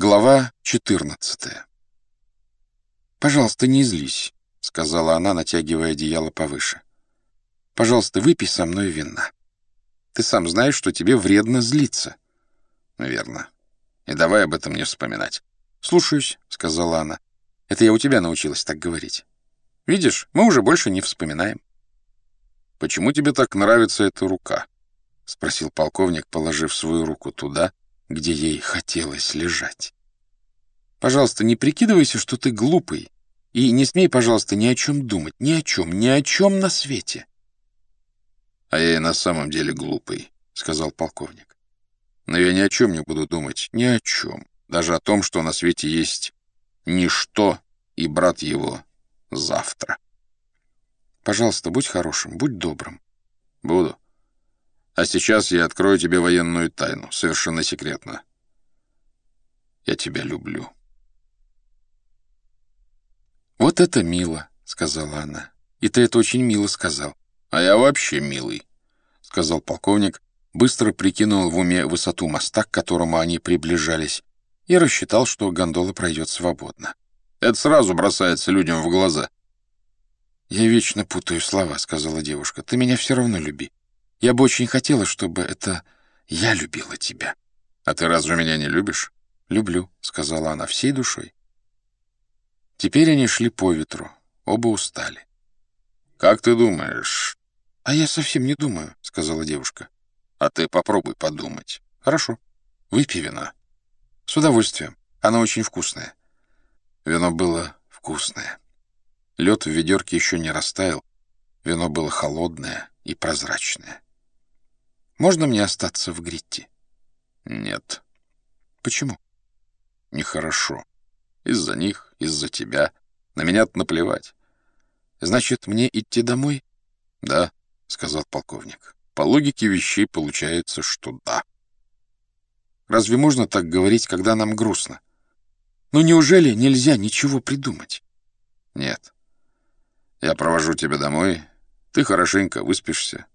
Глава 14 «Пожалуйста, не злись», — сказала она, натягивая одеяло повыше. «Пожалуйста, выпей со мной вина. Ты сам знаешь, что тебе вредно злиться». «Верно. И давай об этом не вспоминать». «Слушаюсь», — сказала она. «Это я у тебя научилась так говорить. Видишь, мы уже больше не вспоминаем». «Почему тебе так нравится эта рука?» — спросил полковник, положив свою руку туда, где ей хотелось лежать. Пожалуйста, не прикидывайся, что ты глупый, и не смей, пожалуйста, ни о чем думать, ни о чем, ни о чем на свете. — А я и на самом деле глупый, — сказал полковник. — Но я ни о чем не буду думать, ни о чем, даже о том, что на свете есть ничто и брат его завтра. Пожалуйста, будь хорошим, будь добрым. Буду. А сейчас я открою тебе военную тайну, совершенно секретно. Я тебя люблю. «Вот это мило», — сказала она. «И ты это очень мило сказал». «А я вообще милый», — сказал полковник, быстро прикинул в уме высоту моста, к которому они приближались, и рассчитал, что гондола пройдет свободно. «Это сразу бросается людям в глаза». «Я вечно путаю слова», — сказала девушка. «Ты меня все равно люби. Я бы очень хотела, чтобы это я любила тебя. А ты разве меня не любишь? Люблю, сказала она всей душой. Теперь они шли по ветру, оба устали. Как ты думаешь? А я совсем не думаю, сказала девушка. А ты попробуй подумать. Хорошо. Выпей вина. С удовольствием. Оно очень вкусное. Вино было вкусное. Лед в ведерке еще не растаял. Вино было холодное и прозрачное. Можно мне остаться в Гритти? Нет. Почему? Нехорошо. Из-за них, из-за тебя. На меня-то наплевать. Значит, мне идти домой? Да, сказал полковник. По логике вещей получается, что да. Разве можно так говорить, когда нам грустно? Ну неужели нельзя ничего придумать? Нет. Я провожу тебя домой, ты хорошенько выспишься,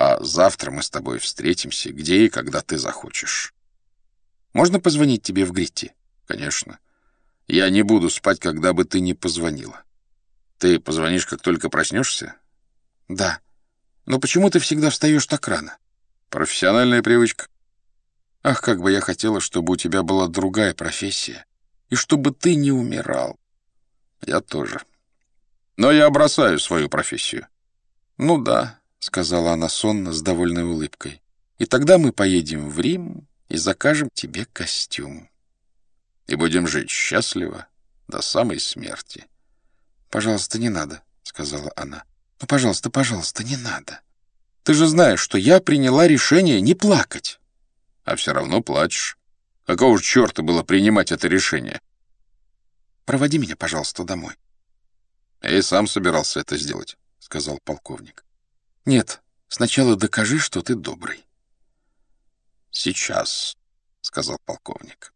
а завтра мы с тобой встретимся, где и когда ты захочешь. Можно позвонить тебе в Гритти? Конечно. Я не буду спать, когда бы ты не позвонила. Ты позвонишь, как только проснешься? Да. Но почему ты всегда встаешь так рано? Профессиональная привычка. Ах, как бы я хотела, чтобы у тебя была другая профессия, и чтобы ты не умирал. Я тоже. Но я бросаю свою профессию. Ну да, — сказала она сонно, с довольной улыбкой. «И тогда мы поедем в Рим и закажем тебе костюм. И будем жить счастливо до самой смерти». «Пожалуйста, не надо», — сказала она. «Ну, пожалуйста, пожалуйста, не надо. Ты же знаешь, что я приняла решение не плакать». «А все равно плачешь. Какого же черта было принимать это решение?» «Проводи меня, пожалуйста, домой». «Я и сам собирался это сделать», — сказал полковник. Нет, сначала докажи, что ты добрый. Сейчас, — сказал полковник.